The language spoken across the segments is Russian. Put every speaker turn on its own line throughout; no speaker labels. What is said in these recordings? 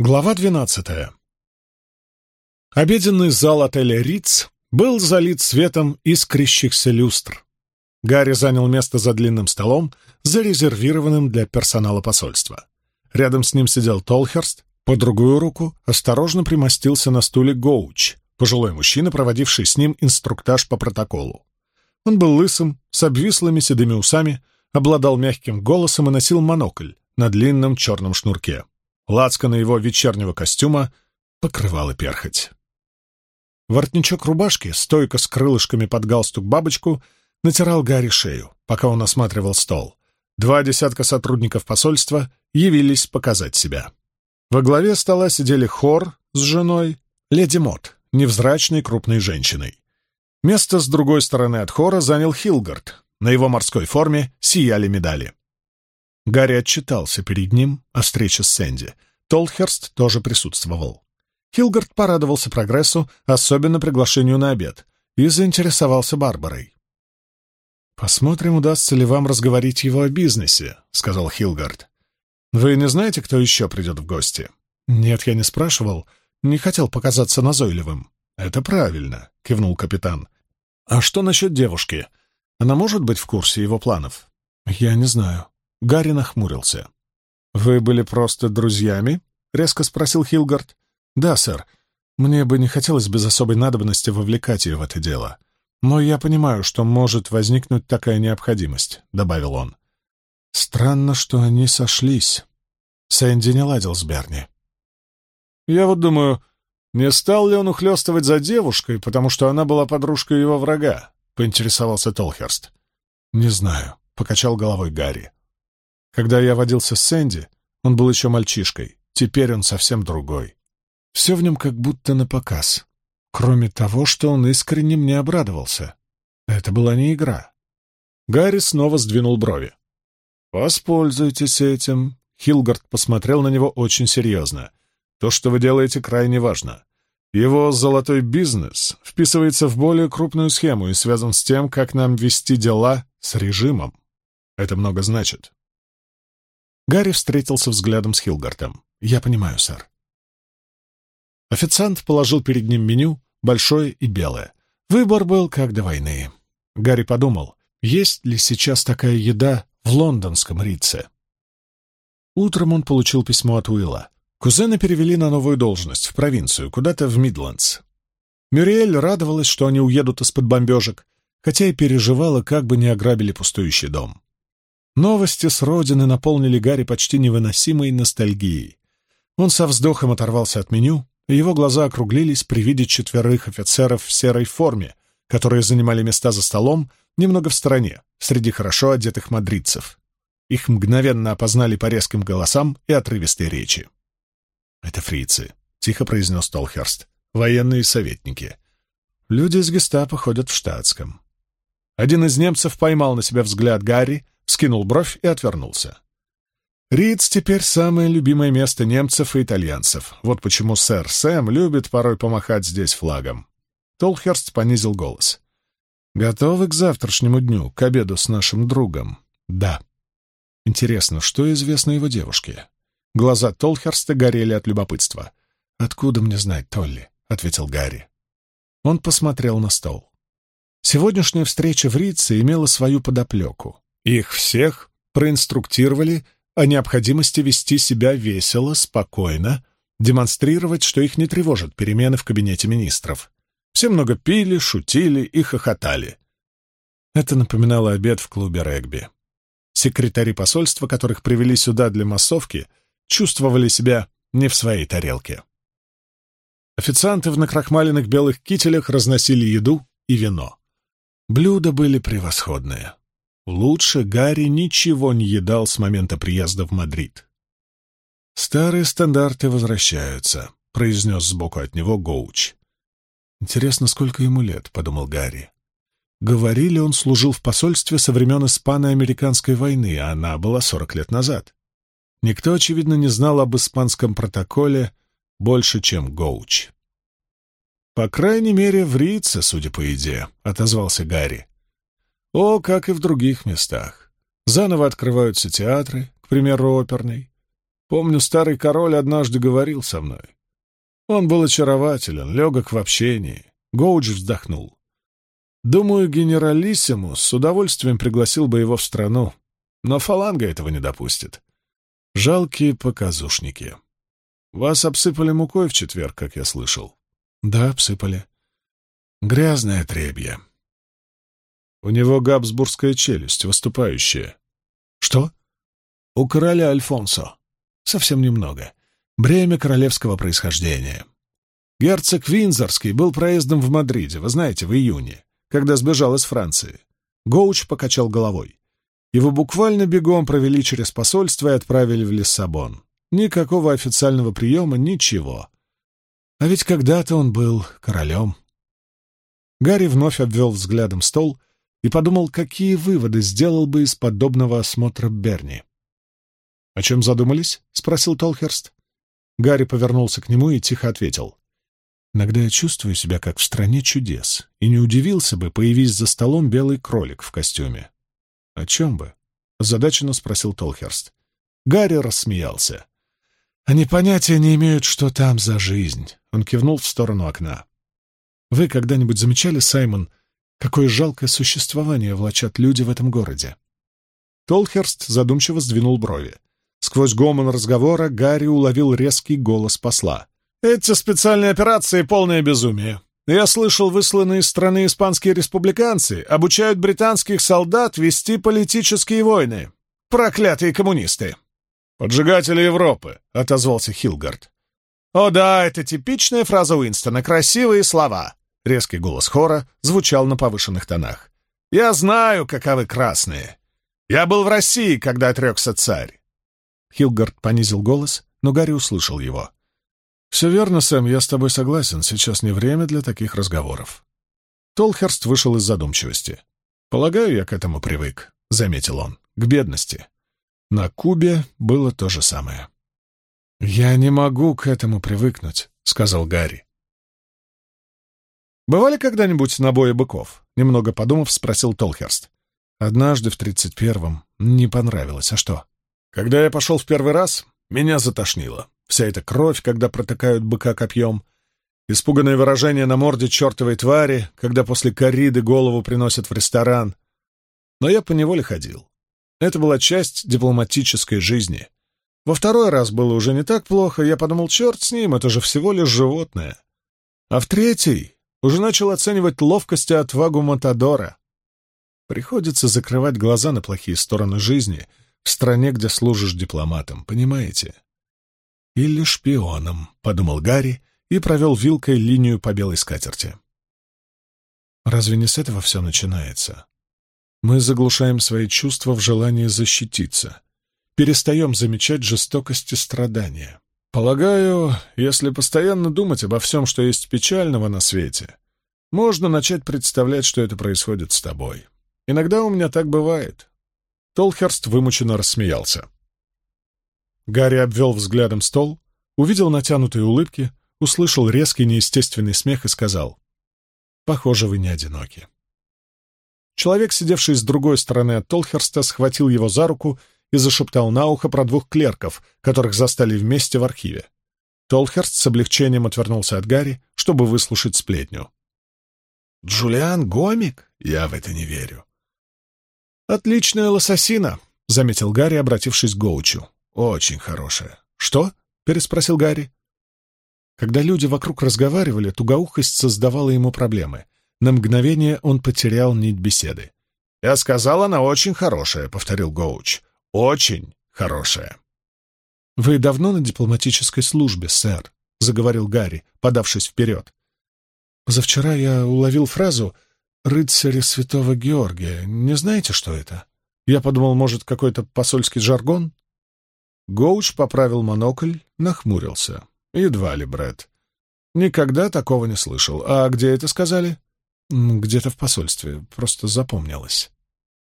Глава двенадцатая. Обеденный зал отеля «Риц» был залит светом искрящихся люстр. Гарри занял место за длинным столом, зарезервированным для персонала посольства. Рядом с ним сидел Толхерст, по другую руку осторожно примостился на стуле Гоуч, пожилой мужчина, проводивший с ним инструктаж по протоколу. Он был лысым, с обвислыми седыми усами, обладал мягким голосом и носил монокль на длинном черном шнурке. Лацкана его вечернего костюма покрывала перхоть. Воротничок рубашки, стойко с крылышками под галстук бабочку, натирал Гарри шею, пока он осматривал стол. Два десятка сотрудников посольства явились показать себя. Во главе стола сидели Хор с женой, леди Мот, невзрачной крупной женщиной. Место с другой стороны от Хора занял Хилгард. На его морской форме сияли медали. Гарри отчитался перед ним о встрече с Сэнди. Толхерст тоже присутствовал. Хилгард порадовался прогрессу, особенно приглашению на обед, и заинтересовался Барбарой. «Посмотрим, удастся ли вам разговорить его о бизнесе», — сказал Хилгард. «Вы не знаете, кто еще придет в гости?» «Нет, я не спрашивал. Не хотел показаться назойливым». «Это правильно», — кивнул капитан. «А что насчет девушки? Она может быть в курсе его планов?» «Я не знаю. Гарри нахмурился. «Вы были просто друзьями?» — резко спросил Хилгард. «Да, сэр. Мне бы не хотелось без особой надобности вовлекать ее в это дело. Но я понимаю, что может возникнуть такая необходимость», — добавил он. «Странно, что они сошлись. Сэнди не ладил с Берни». «Я вот думаю, не стал ли он ухлёстывать за девушкой, потому что она была подружкой его врага?» — поинтересовался Толхерст. «Не знаю», — покачал головой Гарри. Когда я водился с Сэнди, он был еще мальчишкой. Теперь он совсем другой. Все в нем как будто на показ. Кроме того, что он искренне мне обрадовался. Это была не игра. Гарри снова сдвинул брови. «Воспользуйтесь этим». Хилгард посмотрел на него очень серьезно. «То, что вы делаете, крайне важно. Его золотой бизнес вписывается в более крупную схему и связан с тем, как нам вести дела с режимом. Это много значит. Гарри встретился взглядом с Хилгартом. «Я понимаю, сэр». Официант положил перед ним меню, большое и белое. Выбор был как до войны. Гарри подумал, есть ли сейчас такая еда в лондонском Рице. Утром он получил письмо от Уилла. Кузена перевели на новую должность, в провинцию, куда-то в Мидландс. Мюриэль радовалась, что они уедут из-под бомбежек, хотя и переживала, как бы не ограбили пустующий дом. Новости с родины наполнили Гарри почти невыносимой ностальгией. Он со вздохом оторвался от меню, и его глаза округлились при виде четверых офицеров в серой форме, которые занимали места за столом немного в стороне, среди хорошо одетых мадридцев. Их мгновенно опознали по резким голосам и отрывистой речи. «Это фрицы», — тихо произнес Толхерст. «Военные советники. Люди из гестапо ходят в штатском». Один из немцев поймал на себя взгляд Гарри, скинул бровь и отвернулся. Риц теперь самое любимое место немцев и итальянцев. Вот почему сэр Сэм любит порой помахать здесь флагом. Толхерст понизил голос. «Готовы к завтрашнему дню, к обеду с нашим другом?» «Да». «Интересно, что известно его девушке?» Глаза Толхерста горели от любопытства. «Откуда мне знать, Толли?» — ответил Гарри. Он посмотрел на стол. Сегодняшняя встреча в Рице имела свою подоплеку. Их всех проинструктировали о необходимости вести себя весело, спокойно, демонстрировать, что их не тревожат перемены в кабинете министров. Все много пили, шутили и хохотали. Это напоминало обед в клубе регби. Секретари посольства, которых привели сюда для массовки, чувствовали себя не в своей тарелке. Официанты в накрахмаленных белых кителях разносили еду и вино. Блюда были превосходные. Лучше Гарри ничего не едал с момента приезда в Мадрид. «Старые стандарты возвращаются», — произнес сбоку от него Гоуч. «Интересно, сколько ему лет?» — подумал Гарри. Говорили, он служил в посольстве со времен Испано-Американской войны, а она была сорок лет назад. Никто, очевидно, не знал об испанском протоколе больше, чем Гоуч. «По крайней мере, в Рице, судя по идее», — отозвался Гарри. О, как и в других местах. Заново открываются театры, к примеру, оперный. Помню, старый король однажды говорил со мной. Он был очарователен, легок в общении. Гоудж вздохнул. Думаю, генералиссимус с удовольствием пригласил бы его в страну, но фаланга этого не допустит. Жалкие показушники. Вас обсыпали мукой в четверг, как я слышал. Да, обсыпали. Грязное требье. У него габсбургская челюсть, выступающая. Что? У короля Альфонсо. Совсем немного. Бремя королевского происхождения. Герцог Винзорский был проездом в Мадриде, вы знаете, в июне, когда сбежал из Франции. Гоуч покачал головой. Его буквально бегом провели через посольство и отправили в Лиссабон. Никакого официального приема, ничего. А ведь когда-то он был королем. Гарри вновь обвел взглядом стол и подумал, какие выводы сделал бы из подобного осмотра Берни. «О чем задумались?» — спросил Толхерст. Гарри повернулся к нему и тихо ответил. «Иногда я чувствую себя как в стране чудес, и не удивился бы, появись за столом белый кролик в костюме». «О чем бы?» — озадаченно спросил Толхерст. Гарри рассмеялся. «Они понятия не имеют, что там за жизнь», — он кивнул в сторону окна. «Вы когда-нибудь замечали, Саймон, какое жалкое существование влачат люди в этом городе?» Толхерст задумчиво сдвинул брови. Сквозь гомон разговора Гарри уловил резкий голос посла. «Эти специальные операции — полное безумие. Я слышал, высланные из страны испанские республиканцы обучают британских солдат вести политические войны. Проклятые коммунисты!» «Поджигатели Европы», — отозвался Хилгард. «О да, это типичная фраза Уинстона. Красивые слова». Резкий голос хора звучал на повышенных тонах. «Я знаю, каковы красные. Я был в России, когда отрекся царь». Хилгард понизил голос, но Гарри услышал его. «Все верно, Сэм, я с тобой согласен. Сейчас не время для таких разговоров». Толхерст вышел из задумчивости. «Полагаю, я к этому привык», — заметил он, — «к бедности. На Кубе было то же самое. «Я не могу к этому привыкнуть», — сказал Гарри. «Бывали когда-нибудь на бое быков?» — немного подумав, спросил Толхерст. «Однажды в тридцать первом. Не понравилось. А что?» «Когда я пошел в первый раз, меня затошнило. Вся эта кровь, когда протыкают быка копьем, испуганное выражение на морде чертовой твари, когда после корриды голову приносят в ресторан. Но я поневоле ходил. Это была часть дипломатической жизни. Во второй раз было уже не так плохо, я подумал, черт с ним, это же всего лишь животное. А в третий уже начал оценивать ловкость и отвагу Матадора. Приходится закрывать глаза на плохие стороны жизни в стране, где служишь дипломатом, понимаете? Или шпионом, — подумал Гарри и провел вилкой линию по белой скатерти. Разве не с этого все начинается? Мы заглушаем свои чувства в желании защититься, перестаем замечать жестокость и страдания. Полагаю, если постоянно думать обо всем, что есть печального на свете, можно начать представлять, что это происходит с тобой. Иногда у меня так бывает. Толхерст вымученно рассмеялся. Гарри обвел взглядом стол, увидел натянутые улыбки, услышал резкий неестественный смех и сказал, «Похоже, вы не одиноки». Человек, сидевший с другой стороны от Толхерста, схватил его за руку и зашептал на ухо про двух клерков, которых застали вместе в архиве. Толхерст с облегчением отвернулся от Гарри, чтобы выслушать сплетню. «Джулиан Гомик? Я в это не верю». «Отличная лососина», — заметил Гарри, обратившись к Гоучу. «Очень хорошая». «Что?» — переспросил Гарри. Когда люди вокруг разговаривали, тугоухость создавала ему проблемы — на мгновение он потерял нить беседы. «Я сказал, она очень хорошая», — повторил Гоуч. «Очень хорошая». «Вы давно на дипломатической службе, сэр?» — заговорил Гарри, подавшись вперед. «Позавчера я уловил фразу «рыцари святого Георгия». Не знаете, что это? Я подумал, может, какой-то посольский жаргон?» Гоуч поправил монокль, нахмурился. «Едва ли, Брэд. Никогда такого не слышал. А где это сказали?» «Где-то в посольстве. Просто запомнилось».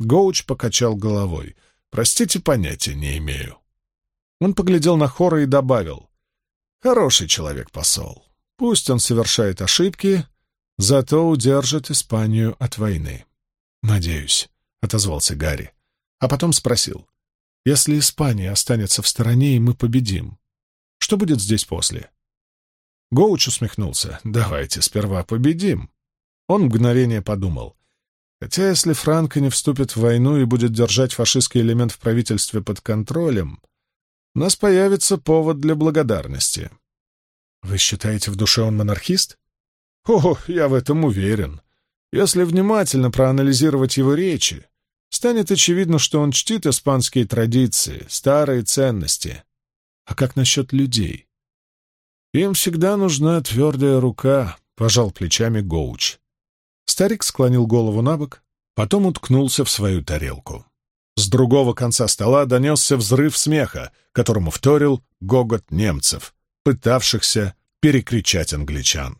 Гоуч покачал головой. «Простите, понятия не имею». Он поглядел на Хора и добавил. «Хороший человек посол. Пусть он совершает ошибки, зато удержит Испанию от войны». «Надеюсь», — отозвался Гарри. А потом спросил. Если Испания останется в стороне, и мы победим, что будет здесь после? Гоуч усмехнулся. «Давайте сперва победим». Он мгновение подумал. Хотя если Франко не вступит в войну и будет держать фашистский элемент в правительстве под контролем, у нас появится повод для благодарности. Вы считаете, в душе он монархист? О, я в этом уверен. Если внимательно проанализировать его речи, станет очевидно, что он чтит испанские традиции, старые ценности. А как насчет людей? Им всегда нужна твердая рука, — пожал плечами Гоуч. Старик склонил голову на бок, потом уткнулся в свою тарелку. С другого конца стола донесся взрыв смеха, которому вторил гогот немцев, пытавшихся перекричать англичан.